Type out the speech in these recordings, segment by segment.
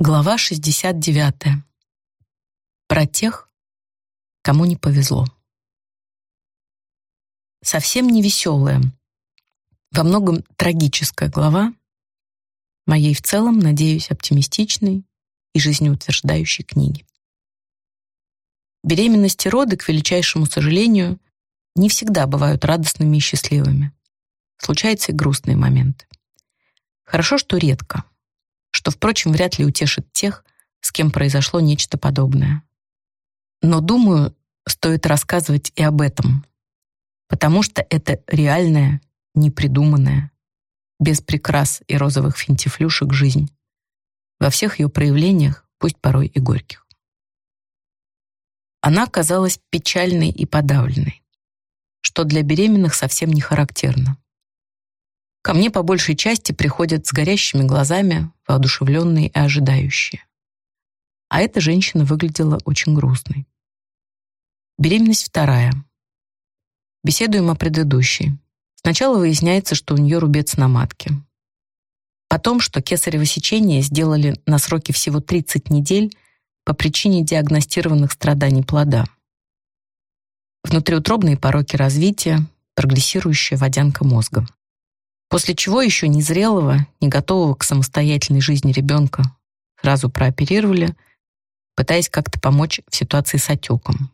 Глава 69. Про тех, кому не повезло. Совсем не веселая, во многом трагическая глава моей в целом, надеюсь, оптимистичной и жизнеутверждающей книги. Беременность и роды, к величайшему сожалению, не всегда бывают радостными и счастливыми. Случаются и грустные моменты. Хорошо, что редко — что, впрочем, вряд ли утешит тех, с кем произошло нечто подобное. Но, думаю, стоит рассказывать и об этом, потому что это реальная, непридуманная, без прикрас и розовых финтифлюшек жизнь, во всех ее проявлениях, пусть порой и горьких. Она казалась печальной и подавленной, что для беременных совсем не характерно. Ко мне по большей части приходят с горящими глазами, воодушевленные и ожидающие. А эта женщина выглядела очень грустной. Беременность вторая. Беседуем о предыдущей. Сначала выясняется, что у нее рубец на матке. Потом, что кесарево сечение сделали на сроке всего 30 недель по причине диагностированных страданий плода. Внутриутробные пороки развития, прогрессирующая водянка мозга. После чего еще незрелого, не готового к самостоятельной жизни ребенка сразу прооперировали, пытаясь как-то помочь в ситуации с отеком.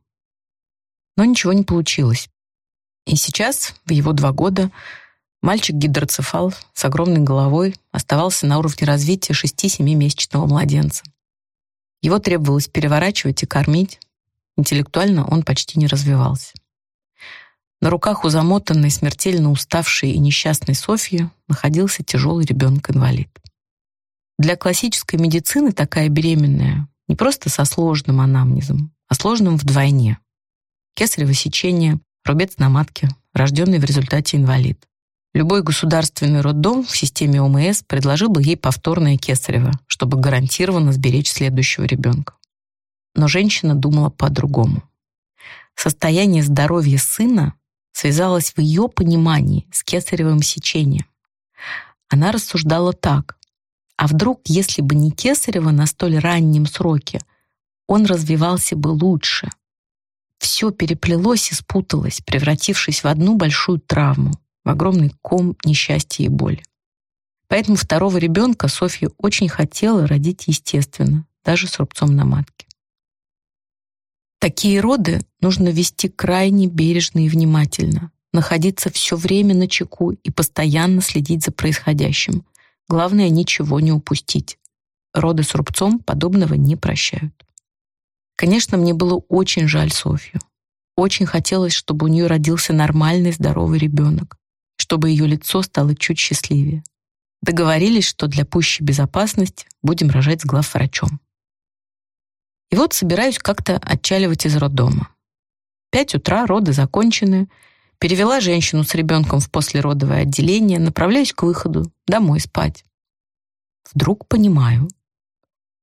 Но ничего не получилось. И сейчас, в его два года, мальчик-гидроцефал с огромной головой оставался на уровне развития 6-7-месячного младенца. Его требовалось переворачивать и кормить. Интеллектуально он почти не развивался. На руках у замотанной, смертельно уставшей и несчастной Софьи находился тяжелый ребенок-инвалид. Для классической медицины такая беременная не просто со сложным анамнезом, а сложным вдвойне. Кесарево сечение, рубец на матке, рожденный в результате инвалид. Любой государственный роддом в системе ОМС предложил бы ей повторное кесарево, чтобы гарантированно сберечь следующего ребенка. Но женщина думала по-другому. Состояние здоровья сына связалась в ее понимании с кесаревым сечением. Она рассуждала так. А вдруг, если бы не кесарево на столь раннем сроке, он развивался бы лучше? Все переплелось и спуталось, превратившись в одну большую травму, в огромный ком несчастья и боли. Поэтому второго ребенка Софья очень хотела родить естественно, даже с рубцом на матке. Такие роды нужно вести крайне бережно и внимательно, находиться все время на чеку и постоянно следить за происходящим. Главное, ничего не упустить. Роды с рубцом подобного не прощают. Конечно, мне было очень жаль Софью. Очень хотелось, чтобы у нее родился нормальный, здоровый ребенок, чтобы ее лицо стало чуть счастливее. Договорились, что для пущей безопасности будем рожать с главврачом. И вот собираюсь как-то отчаливать из роддома. Пять утра, роды закончены. Перевела женщину с ребенком в послеродовое отделение, направляюсь к выходу, домой спать. Вдруг понимаю,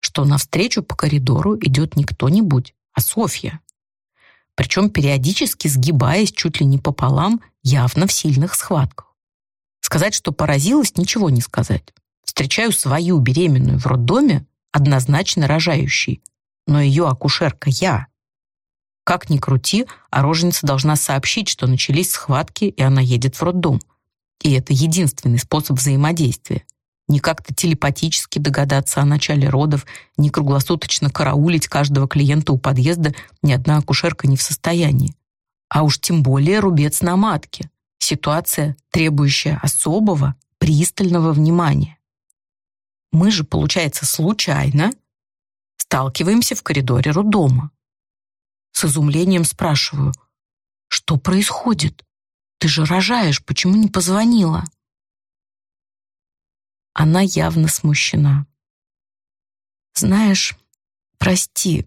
что навстречу по коридору идет не кто-нибудь, а Софья. Причем периодически сгибаясь чуть ли не пополам, явно в сильных схватках. Сказать, что поразилась, ничего не сказать. Встречаю свою беременную в роддоме, однозначно рожающей, но ее акушерка я. Как ни крути, а роженица должна сообщить, что начались схватки, и она едет в роддом. И это единственный способ взаимодействия. Не как-то телепатически догадаться о начале родов, не круглосуточно караулить каждого клиента у подъезда ни одна акушерка не в состоянии. А уж тем более рубец на матке. Ситуация, требующая особого, пристального внимания. Мы же, получается, случайно Сталкиваемся в коридоре роддома. С изумлением спрашиваю, что происходит? Ты же рожаешь, почему не позвонила? Она явно смущена. Знаешь, прости,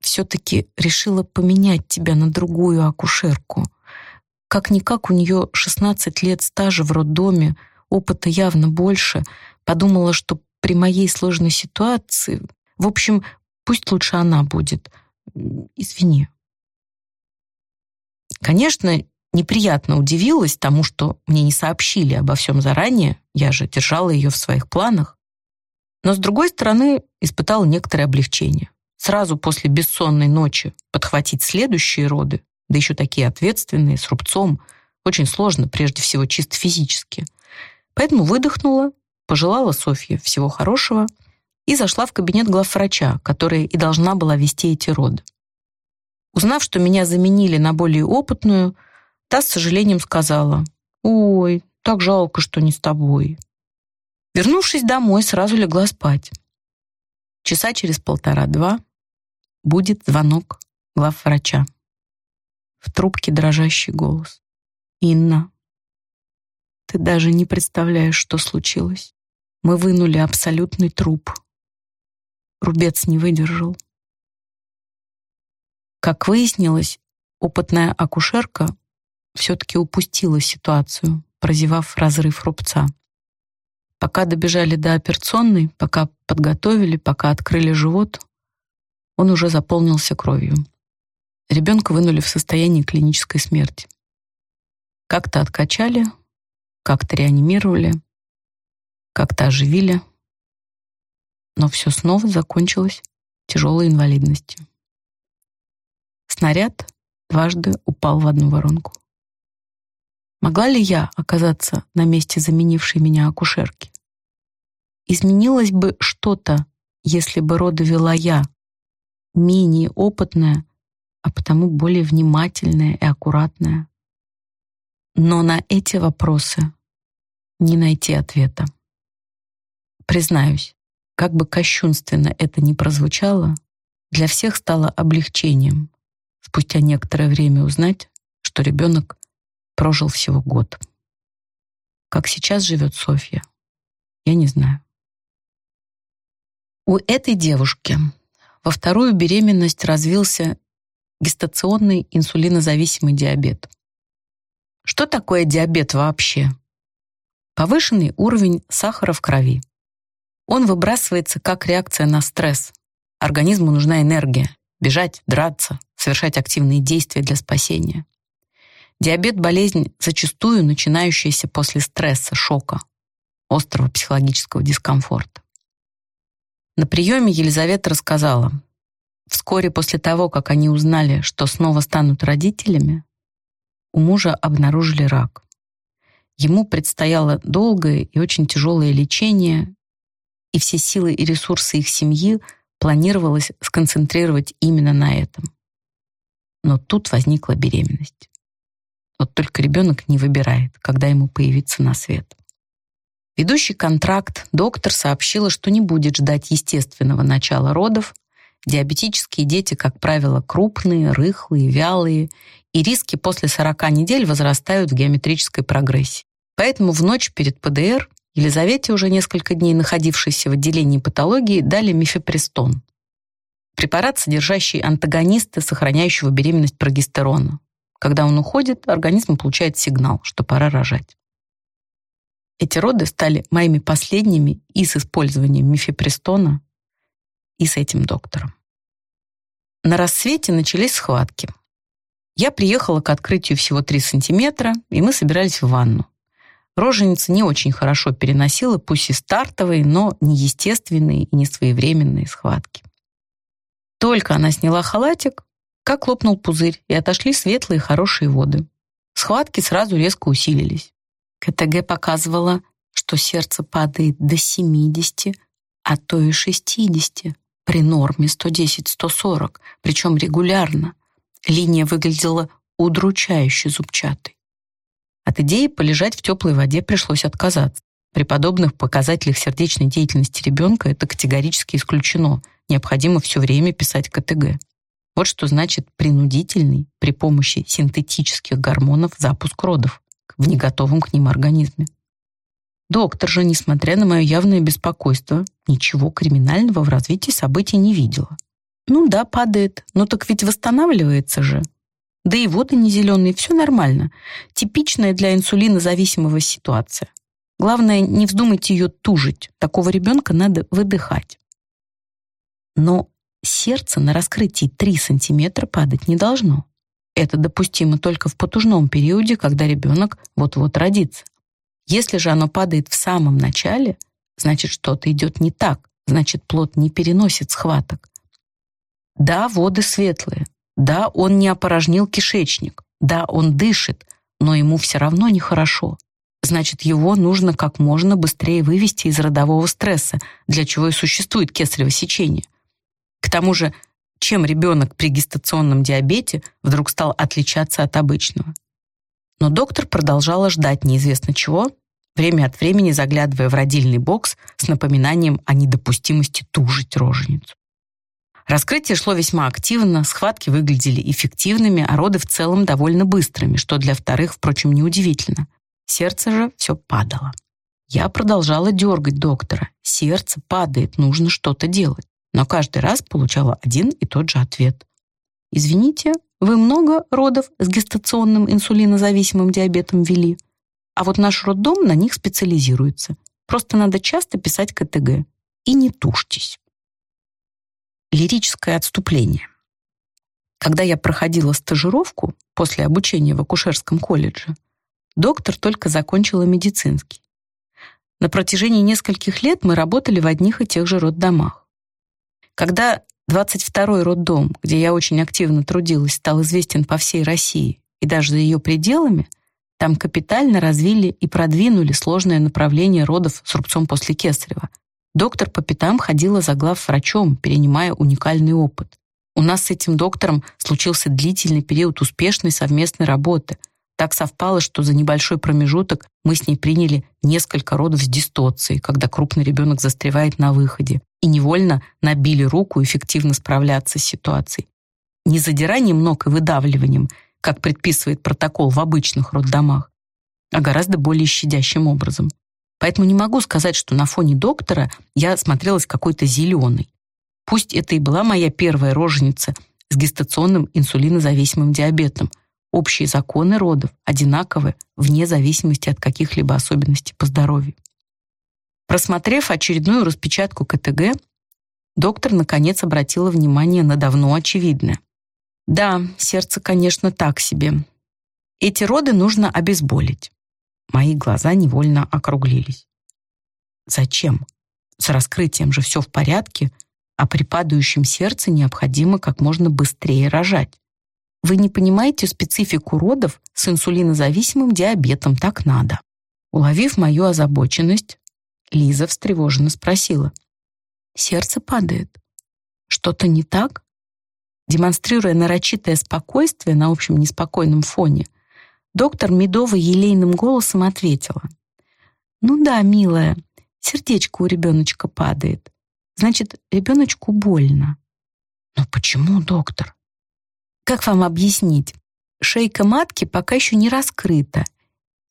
все-таки решила поменять тебя на другую акушерку. Как-никак у нее 16 лет стажа в роддоме, опыта явно больше. Подумала, что при моей сложной ситуации в общем, пусть лучше она будет. Извини. Конечно, неприятно удивилась тому, что мне не сообщили обо всем заранее. Я же держала ее в своих планах. Но, с другой стороны, испытала некоторое облегчение. Сразу после бессонной ночи подхватить следующие роды, да еще такие ответственные, с рубцом, очень сложно, прежде всего, чисто физически. Поэтому выдохнула, пожелала Софье всего хорошего и зашла в кабинет главврача, которая и должна была вести эти роды. Узнав, что меня заменили на более опытную, та с сожалением сказала, «Ой, так жалко, что не с тобой». Вернувшись домой, сразу легла спать. Часа через полтора-два будет звонок главврача. В трубке дрожащий голос. «Инна, ты даже не представляешь, что случилось. Мы вынули абсолютный труп. Рубец не выдержал. Как выяснилось, опытная акушерка все-таки упустила ситуацию, прозевав разрыв рубца. Пока добежали до операционной, пока подготовили, пока открыли живот, он уже заполнился кровью. Ребенка вынули в состоянии клинической смерти. Как-то откачали, как-то реанимировали, как-то оживили, но все снова закончилось тяжелой инвалидностью. Снаряд дважды упал в одну воронку. Могла ли я оказаться на месте заменившей меня акушерки? Изменилось бы что-то, если бы роды вела я, менее опытная, а потому более внимательная и аккуратная. Но на эти вопросы не найти ответа. Признаюсь, как бы кощунственно это ни прозвучало, для всех стало облегчением спустя некоторое время узнать, что ребенок прожил всего год. Как сейчас живет Софья, я не знаю. У этой девушки во вторую беременность развился гестационный инсулинозависимый диабет. Что такое диабет вообще? Повышенный уровень сахара в крови. Он выбрасывается как реакция на стресс. Организму нужна энергия. Бежать, драться, совершать активные действия для спасения. Диабет – болезнь, зачастую начинающаяся после стресса, шока, острого психологического дискомфорта. На приеме Елизавета рассказала, вскоре после того, как они узнали, что снова станут родителями, у мужа обнаружили рак. Ему предстояло долгое и очень тяжелое лечение, и все силы и ресурсы их семьи планировалось сконцентрировать именно на этом. Но тут возникла беременность. Вот только ребенок не выбирает, когда ему появиться на свет. Ведущий контракт доктор сообщила, что не будет ждать естественного начала родов. Диабетические дети, как правило, крупные, рыхлые, вялые, и риски после 40 недель возрастают в геометрической прогрессии. Поэтому в ночь перед ПДР Елизавете, уже несколько дней находившейся в отделении патологии, дали мифепристон. Препарат, содержащий антагонисты, сохраняющего беременность прогестерона. Когда он уходит, организм получает сигнал, что пора рожать. Эти роды стали моими последними и с использованием мифепристона, и с этим доктором. На рассвете начались схватки. Я приехала к открытию всего 3 сантиметра, и мы собирались в ванну. Роженица не очень хорошо переносила, пусть и стартовые, но неестественные и несвоевременные схватки. Только она сняла халатик, как лопнул пузырь, и отошли светлые хорошие воды. Схватки сразу резко усилились. КТГ показывала, что сердце падает до 70, а то и 60, при норме 110-140, причем регулярно. Линия выглядела удручающе зубчатой. От идеи полежать в теплой воде пришлось отказаться. При подобных показателях сердечной деятельности ребенка это категорически исключено. Необходимо все время писать КТГ. Вот что значит принудительный при помощи синтетических гормонов запуск родов в неготовом к ним организме. Доктор же, несмотря на мое явное беспокойство, ничего криминального в развитии событий не видела. Ну да, падает, но так ведь восстанавливается же. Да и воды не зеленые, все нормально. Типичная для инсулинозависимого ситуация. Главное, не вздумайте ее тужить. Такого ребенка надо выдыхать. Но сердце на раскрытии 3 сантиметра падать не должно. Это допустимо только в потужном периоде, когда ребенок вот-вот родится. Если же оно падает в самом начале, значит, что-то идет не так, значит, плод не переносит схваток. Да, воды светлые. Да, он не опорожнил кишечник. Да, он дышит, но ему все равно нехорошо. Значит, его нужно как можно быстрее вывести из родового стресса, для чего и существует кесарево сечение. К тому же, чем ребенок при гестационном диабете вдруг стал отличаться от обычного? Но доктор продолжала ждать неизвестно чего, время от времени заглядывая в родильный бокс с напоминанием о недопустимости тужить роженицу. Раскрытие шло весьма активно, схватки выглядели эффективными, а роды в целом довольно быстрыми, что для вторых, впрочем, неудивительно. Сердце же все падало. Я продолжала дергать доктора. Сердце падает, нужно что-то делать. Но каждый раз получала один и тот же ответ. «Извините, вы много родов с гестационным инсулинозависимым диабетом вели?» А вот наш роддом на них специализируется. Просто надо часто писать КТГ. И не тушьтесь. Лирическое отступление. Когда я проходила стажировку после обучения в акушерском колледже, доктор только закончила медицинский. На протяжении нескольких лет мы работали в одних и тех же роддомах. Когда 22-й роддом, где я очень активно трудилась, стал известен по всей России и даже за ее пределами – там капитально развили и продвинули сложное направление родов с рубцом после кесарева. Доктор по пятам ходила за главврачом, перенимая уникальный опыт. У нас с этим доктором случился длительный период успешной совместной работы. Так совпало, что за небольшой промежуток мы с ней приняли несколько родов с дистоцией, когда крупный ребенок застревает на выходе, и невольно набили руку эффективно справляться с ситуацией. Не задиранием ног и выдавливанием – как предписывает протокол в обычных роддомах, а гораздо более щадящим образом. Поэтому не могу сказать, что на фоне доктора я смотрелась какой-то зеленой. Пусть это и была моя первая роженица с гестационным инсулинозависимым диабетом. Общие законы родов одинаковы вне зависимости от каких-либо особенностей по здоровью. Просмотрев очередную распечатку КТГ, доктор наконец обратила внимание на давно очевидное. Да, сердце, конечно, так себе. Эти роды нужно обезболить. Мои глаза невольно округлились. Зачем? С раскрытием же все в порядке, а при падающем сердце необходимо как можно быстрее рожать. Вы не понимаете специфику родов с инсулинозависимым диабетом, так надо. Уловив мою озабоченность, Лиза встревоженно спросила. Сердце падает. Что-то не так? Демонстрируя нарочитое спокойствие на общем неспокойном фоне, доктор медово-елейным голосом ответила. «Ну да, милая, сердечко у ребеночка падает. Значит, ребеночку больно». «Но почему, доктор?» «Как вам объяснить? Шейка матки пока еще не раскрыта,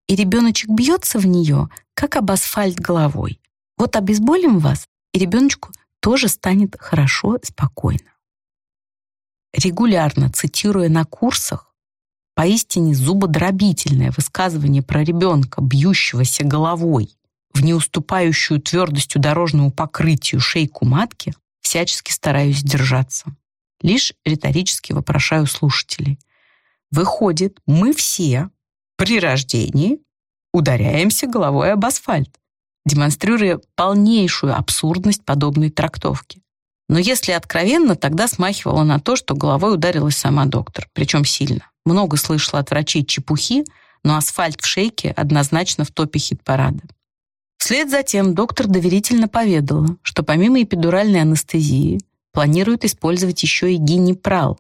и ребеночек бьется в нее, как об асфальт головой. Вот обезболим вас, и ребеночку тоже станет хорошо, спокойно регулярно цитируя на курсах поистине зубодробительное высказывание про ребенка, бьющегося головой в неуступающую твердостью дорожному покрытию шейку матки, всячески стараюсь держаться. Лишь риторически вопрошаю слушателей. Выходит, мы все при рождении ударяемся головой об асфальт, демонстрируя полнейшую абсурдность подобной трактовки. Но если откровенно, тогда смахивало на то, что головой ударилась сама доктор, причем сильно. Много слышала от врачей чепухи, но асфальт в шейке однозначно в топе хит-парада. Вслед за тем доктор доверительно поведала, что помимо эпидуральной анестезии планирует использовать еще и гинепрал,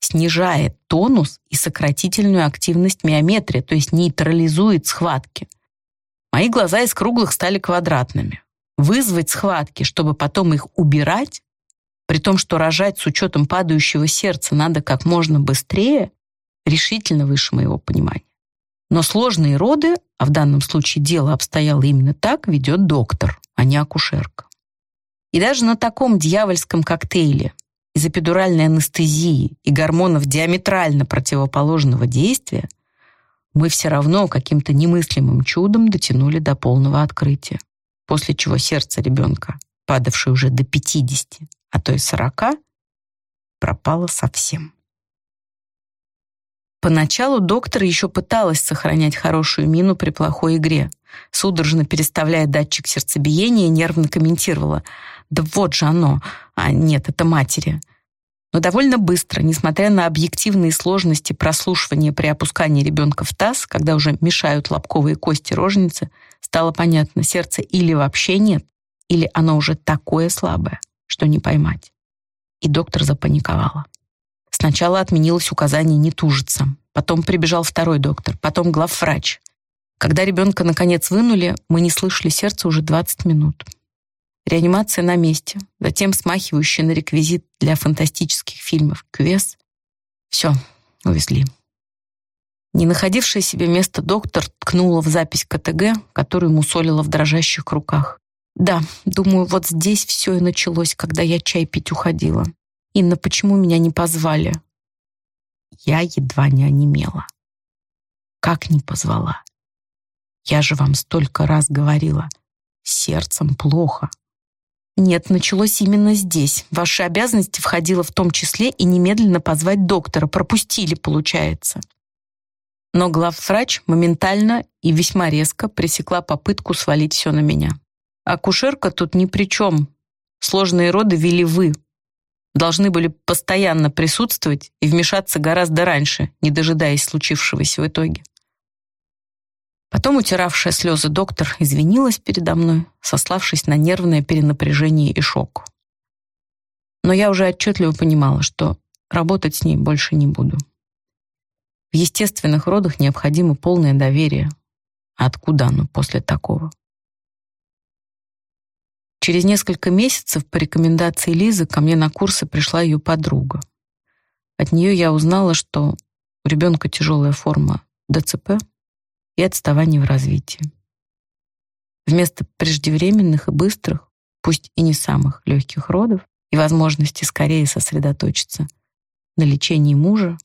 снижает тонус и сократительную активность миометрия, то есть нейтрализует схватки. Мои глаза из круглых стали квадратными. Вызвать схватки, чтобы потом их убирать, при том, что рожать с учетом падающего сердца надо как можно быстрее, решительно выше моего понимания. Но сложные роды, а в данном случае дело обстояло именно так, ведет доктор, а не акушерка. И даже на таком дьявольском коктейле из эпидуральной анестезии и гормонов диаметрально противоположного действия мы все равно каким-то немыслимым чудом дотянули до полного открытия, после чего сердце ребенка, падавшее уже до 50, а то и сорока, пропала совсем. Поначалу доктор еще пыталась сохранять хорошую мину при плохой игре, судорожно переставляя датчик сердцебиения, нервно комментировала. «Да вот же оно! А нет, это матери!» Но довольно быстро, несмотря на объективные сложности прослушивания при опускании ребенка в таз, когда уже мешают лобковые кости роженицы, стало понятно, сердце или вообще нет, или оно уже такое слабое, что не поймать. И доктор запаниковала. Сначала отменилось указание не тужиться, потом прибежал второй доктор, потом главврач. Когда ребенка наконец вынули, мы не слышали сердца уже 20 минут. Реанимация на месте, затем смахивающая на реквизит для фантастических фильмов кювес. Все, увезли. Не находившая себе места доктор ткнула в запись КТГ, которую мусолила в дрожащих руках. Да, думаю, вот здесь все и началось, когда я чай пить уходила. Инна, почему меня не позвали? Я едва не онемела. Как не позвала? Я же вам столько раз говорила. Сердцем плохо. Нет, началось именно здесь. Ваши обязанности входило в том числе и немедленно позвать доктора. Пропустили, получается. Но главврач моментально и весьма резко пресекла попытку свалить все на меня. Акушерка тут ни при чем. Сложные роды вели вы. Должны были постоянно присутствовать и вмешаться гораздо раньше, не дожидаясь случившегося в итоге. Потом утиравшая слезы доктор извинилась передо мной, сославшись на нервное перенапряжение и шок. Но я уже отчетливо понимала, что работать с ней больше не буду. В естественных родах необходимо полное доверие. А откуда оно после такого? Через несколько месяцев по рекомендации Лизы ко мне на курсы пришла ее подруга. От нее я узнала, что у ребенка тяжелая форма ДЦП — и отставание в развитии. Вместо преждевременных и быстрых, пусть и не самых легких родов и возможности скорее сосредоточиться на лечении мужа,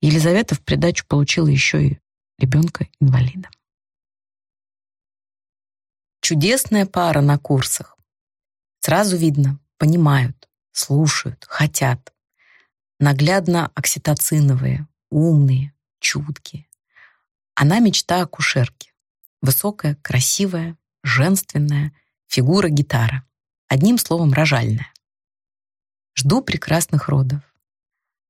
Елизавета в придачу получила еще и ребенка-инвалида. Чудесная пара на курсах. Сразу видно, понимают, слушают, хотят. Наглядно окситоциновые, умные, чуткие. Она мечта акушерки. Высокая, красивая, женственная, фигура гитара. Одним словом, рожальная. Жду прекрасных родов.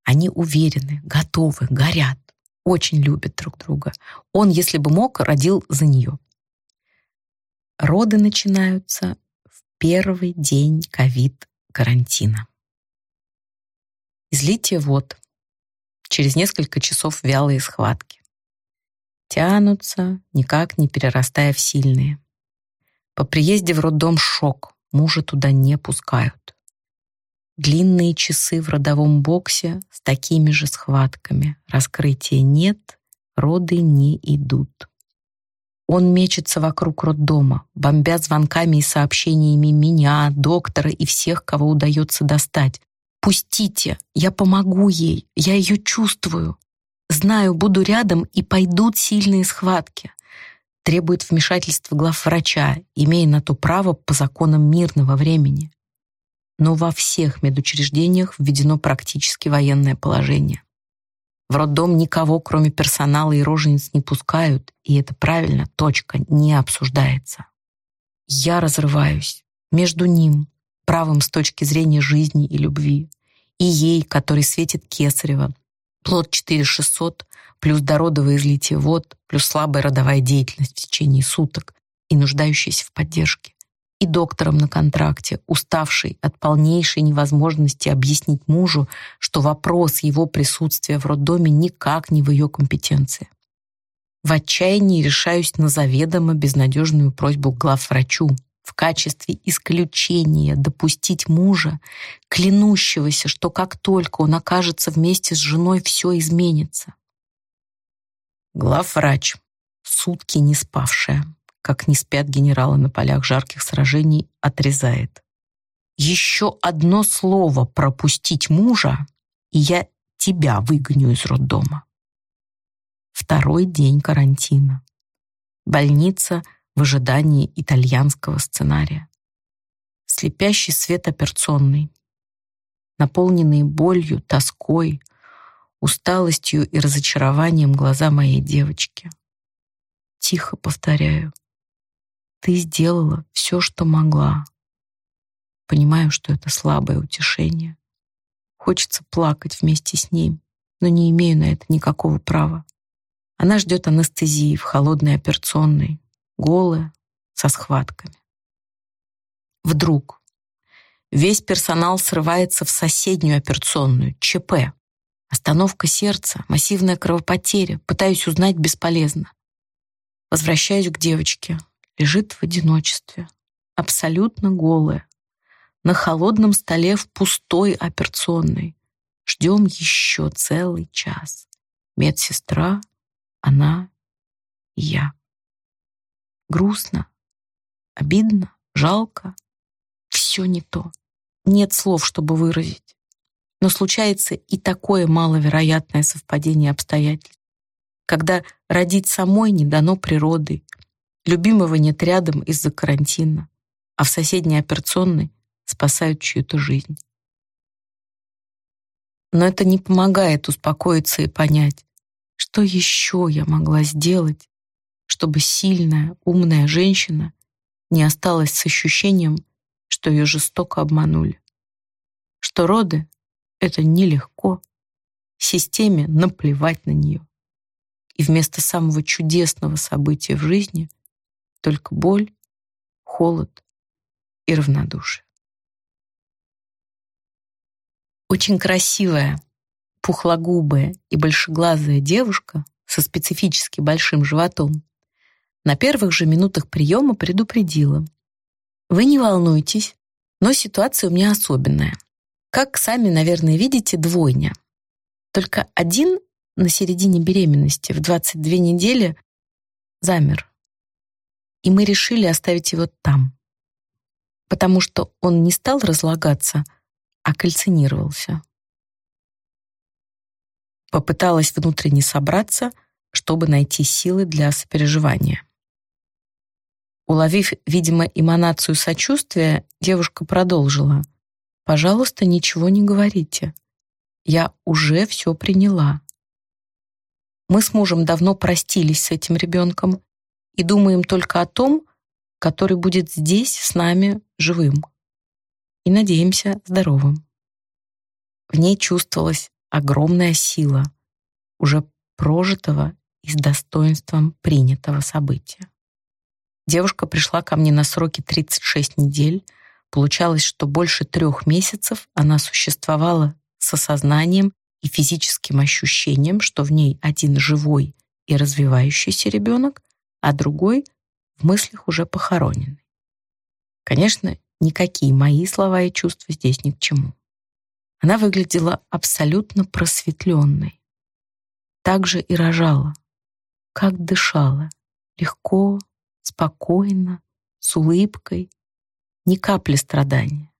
Они уверены, готовы, горят, очень любят друг друга. Он, если бы мог, родил за нее. Роды начинаются в первый день ковид-карантина. Излитие вод. Через несколько часов вялые схватки тянутся, никак не перерастая в сильные. По приезде в роддом шок, мужа туда не пускают. Длинные часы в родовом боксе с такими же схватками. Раскрытия нет, роды не идут. Он мечется вокруг роддома, бомбя звонками и сообщениями меня, доктора и всех, кого удается достать. «Пустите, я помогу ей, я ее чувствую». Знаю, буду рядом, и пойдут сильные схватки. Требует вмешательства главврача, имея на то право по законам мирного времени. Но во всех медучреждениях введено практически военное положение. В роддом никого, кроме персонала и рожениц, не пускают, и это правильно, точка, не обсуждается. Я разрываюсь между ним, правым с точки зрения жизни и любви, и ей, который светит Кесарева, Плод 4600, плюс дородовое излитие вод, плюс слабая родовая деятельность в течение суток и нуждающаяся в поддержке. И доктором на контракте, уставший от полнейшей невозможности объяснить мужу, что вопрос его присутствия в роддоме никак не в ее компетенции. В отчаянии решаюсь на заведомо безнадежную просьбу главврачу в качестве исключения допустить мужа, клянущегося, что как только он окажется вместе с женой, все изменится. Главврач, сутки не спавшая, как не спят генералы на полях жарких сражений, отрезает. Еще одно слово пропустить мужа, и я тебя выгоню из роддома. Второй день карантина. Больница — в ожидании итальянского сценария. Слепящий свет операционный, наполненные болью, тоской, усталостью и разочарованием глаза моей девочки. тихо повторяю. Ты сделала все, что могла. Понимаю, что это слабое утешение. Хочется плакать вместе с ним, но не имею на это никакого права. Она ждет анестезии в холодной операционной, голая, со схватками. Вдруг весь персонал срывается в соседнюю операционную, ЧП. Остановка сердца, массивная кровопотеря. Пытаюсь узнать бесполезно. Возвращаюсь к девочке. Лежит в одиночестве. Абсолютно голая. На холодном столе в пустой операционной. Ждем еще целый час. Медсестра, она и я. Грустно, обидно, жалко. Все не то. Нет слов, чтобы выразить. Но случается и такое маловероятное совпадение обстоятельств, когда родить самой не дано природой, любимого нет рядом из-за карантина, а в соседней операционной спасают чью-то жизнь. Но это не помогает успокоиться и понять, что еще я могла сделать, чтобы сильная, умная женщина не осталась с ощущением, что ее жестоко обманули. Что роды — это нелегко, системе наплевать на нее. И вместо самого чудесного события в жизни только боль, холод и равнодушие. Очень красивая, пухлогубая и большеглазая девушка со специфически большим животом на первых же минутах приема предупредила. «Вы не волнуйтесь, но ситуация у меня особенная. Как сами, наверное, видите, двойня. Только один на середине беременности в 22 недели замер. И мы решили оставить его там, потому что он не стал разлагаться, а кальцинировался. Попыталась внутренне собраться, чтобы найти силы для сопереживания. Уловив, видимо, эманацию сочувствия, девушка продолжила. «Пожалуйста, ничего не говорите. Я уже все приняла. Мы с мужем давно простились с этим ребенком и думаем только о том, который будет здесь с нами живым. И надеемся, здоровым». В ней чувствовалась огромная сила, уже прожитого и с достоинством принятого события. Девушка пришла ко мне на сроки 36 недель. Получалось, что больше трех месяцев она существовала с осознанием и физическим ощущением, что в ней один живой и развивающийся ребенок, а другой в мыслях уже похороненный. Конечно, никакие мои слова и чувства здесь ни к чему. Она выглядела абсолютно просветленной. Так же и рожала, как дышала, легко, спокойно, с улыбкой, ни капли страдания.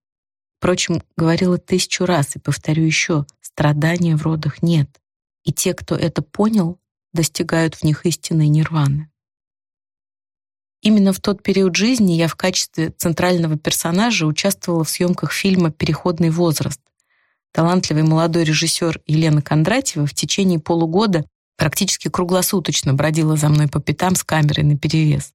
Впрочем, говорила тысячу раз и повторю еще, страдания в родах нет, и те, кто это понял, достигают в них истинной нирваны. Именно в тот период жизни я в качестве центрального персонажа участвовала в съемках фильма «Переходный возраст». Талантливый молодой режиссер Елена Кондратьева в течение полугода практически круглосуточно бродила за мной по пятам с камерой наперевес.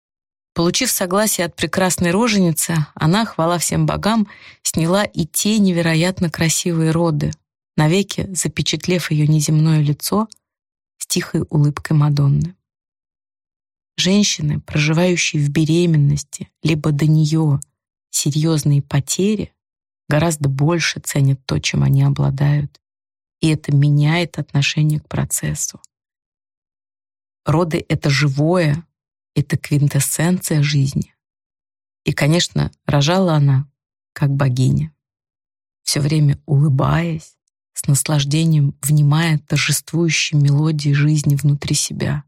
Получив согласие от прекрасной роженицы, она, хвала всем богам, сняла и те невероятно красивые роды, навеки запечатлев ее неземное лицо с тихой улыбкой Мадонны. Женщины, проживающие в беременности, либо до нее серьезные потери, гораздо больше ценят то, чем они обладают, и это меняет отношение к процессу. Роды — это живое, это квинтэссенция жизни. И, конечно, рожала она как богиня, все время улыбаясь, с наслаждением внимая торжествующей мелодии жизни внутри себя.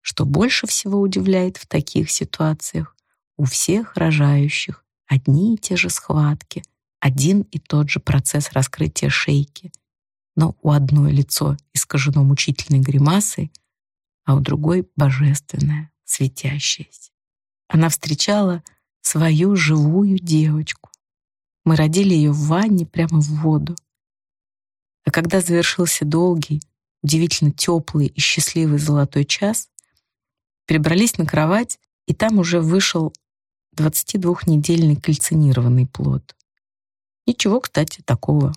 Что больше всего удивляет в таких ситуациях, у всех рожающих одни и те же схватки, один и тот же процесс раскрытия шейки, но у одной лицо искажено мучительной гримасой, а у другой — божественное светящаяся. Она встречала свою живую девочку. Мы родили ее в ванне прямо в воду. А когда завершился долгий, удивительно теплый и счастливый золотой час, перебрались на кровать, и там уже вышел 22-недельный кальцинированный плод. Ничего, кстати, такого.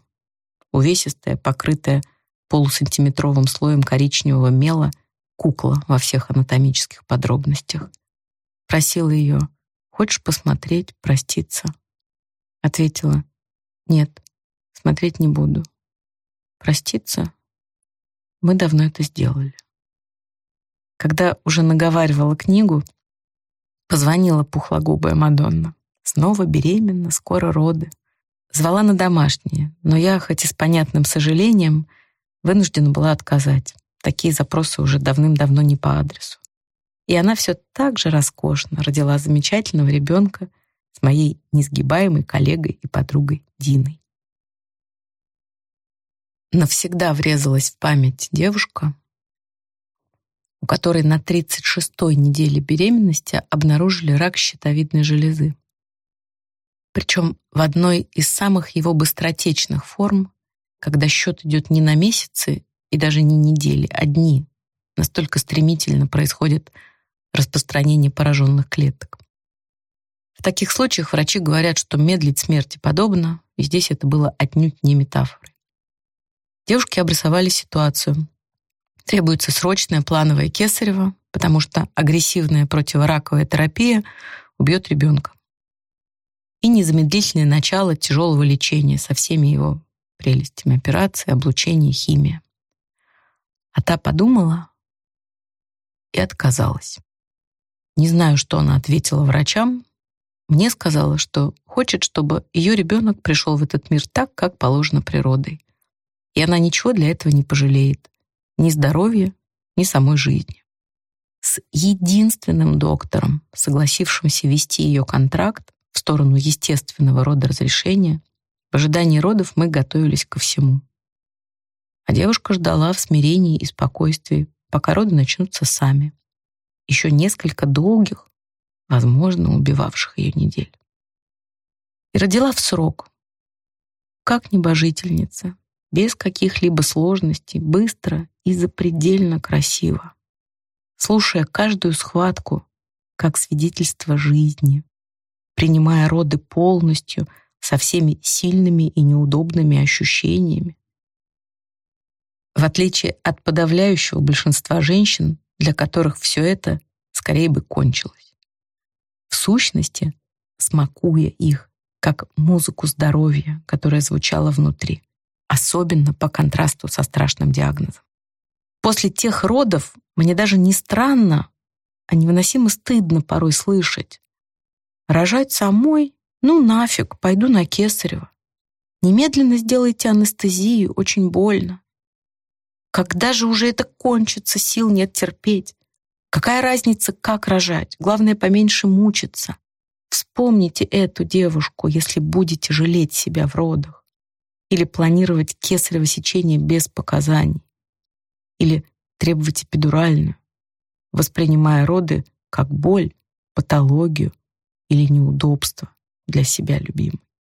Увесистая, покрытая полусантиметровым слоем коричневого мела кукла во всех анатомических подробностях. Просила ее, хочешь посмотреть, проститься? Ответила, нет, смотреть не буду. Проститься? Мы давно это сделали. Когда уже наговаривала книгу, позвонила пухлогубая Мадонна. Снова беременна, скоро роды. Звала на домашние, но я, хоть и с понятным сожалением, вынуждена была отказать. Такие запросы уже давным-давно не по адресу. И она все так же роскошно родила замечательного ребенка с моей несгибаемой коллегой и подругой Диной. Навсегда врезалась в память девушка, у которой на 36-й неделе беременности обнаружили рак щитовидной железы. Причем в одной из самых его быстротечных форм, когда счет идет не на месяцы и даже не недели, а дни. Настолько стремительно происходит распространение пораженных клеток. В таких случаях врачи говорят, что медлить смерти подобно, и здесь это было отнюдь не метафорой. Девушки обрисовали ситуацию. Требуется срочная плановая кесарева, потому что агрессивная противораковая терапия убьет ребенка. И незамедлительное начало тяжелого лечения со всеми его прелестями операции, облучения, химия. А та подумала и отказалась. Не знаю, что она ответила врачам. Мне сказала, что хочет, чтобы ее ребенок пришел в этот мир так, как положено природой. И она ничего для этого не пожалеет ни здоровья, ни самой жизни. С единственным доктором, согласившимся вести ее контракт в сторону естественного рода разрешения, в ожидании родов мы готовились ко всему. А девушка ждала в смирении и спокойствии, пока роды начнутся сами. Еще несколько долгих, возможно, убивавших ее недель. И родила в срок, как небожительница, без каких-либо сложностей, быстро и запредельно красиво, слушая каждую схватку как свидетельство жизни, принимая роды полностью со всеми сильными и неудобными ощущениями. В отличие от подавляющего большинства женщин, для которых все это скорее бы кончилось. В сущности, смакуя их, как музыку здоровья, которая звучала внутри, особенно по контрасту со страшным диагнозом. После тех родов мне даже не странно, а невыносимо стыдно порой слышать. Рожать самой? Ну нафиг, пойду на Кесарево. Немедленно сделайте анестезию, очень больно. Когда же уже это кончится, сил нет терпеть. Какая разница, как рожать? Главное, поменьше мучиться. Вспомните эту девушку, если будете жалеть себя в родах. Или планировать кесарево сечение без показаний или требовать эпидуральную, воспринимая роды как боль, патологию или неудобство для себя любимого.